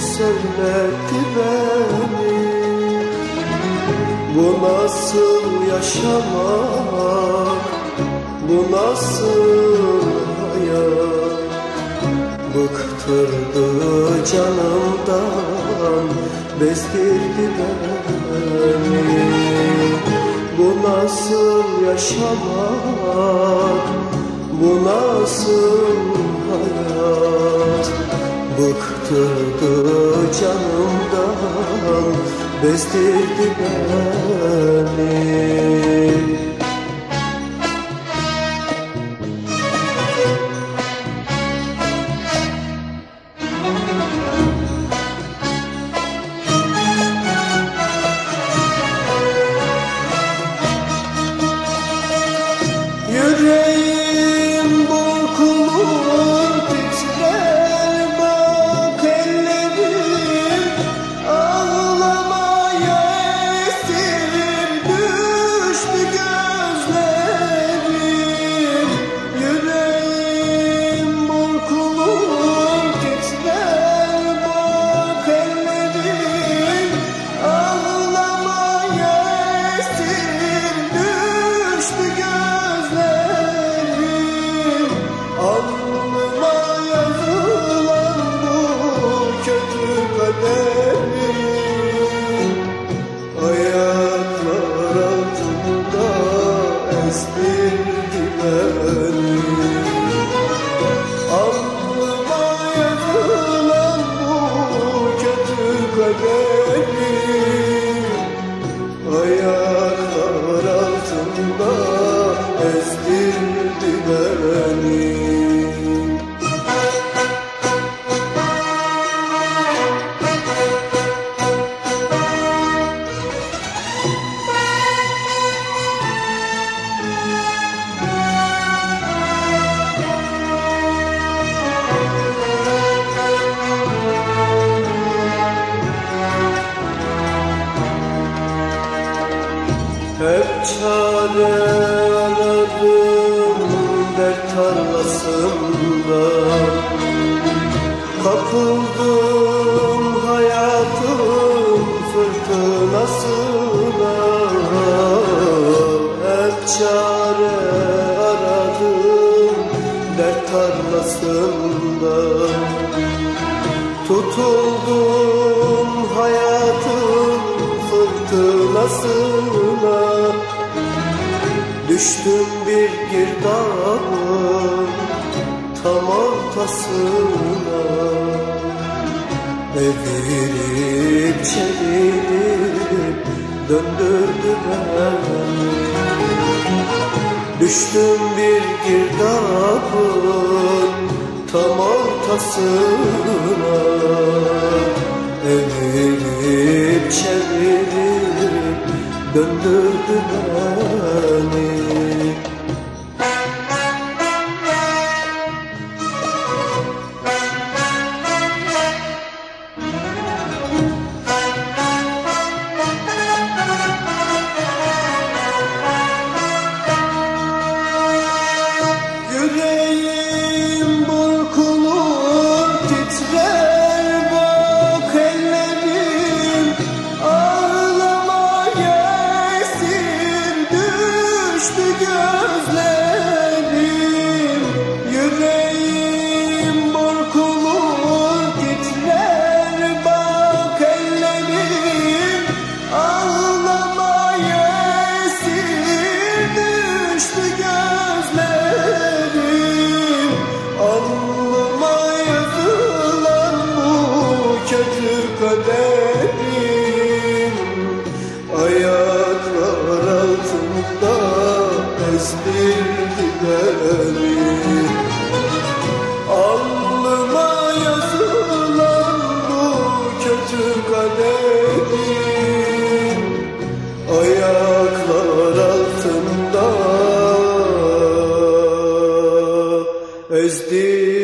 söyletti beni Bu nasıl yaşamak, bu nasıl hayat? Bıktırdı canımdan, bezdirdi beni. Bu nasıl yaşamak, bu nasıl hayat? Bıktırdı canımdan Bezdirdi beni ezdirdi beni. Hep çare aradım tarlasında Kapıldım hayatın fırtınasına. Hep çare aradım dert tarlasında. Tutuldum hayatın fırtınasına Düştüm bir girdabın tam ortasına Evirip çevirip döndürdü beni Düştüm bir girdabın tam ortasına Evirip çevirip döndürdü beni kaderim Ayaklar altında ezdirdi beni. Alnıma yazılan bu kötü kaderim Ayaklar altında ezdirdi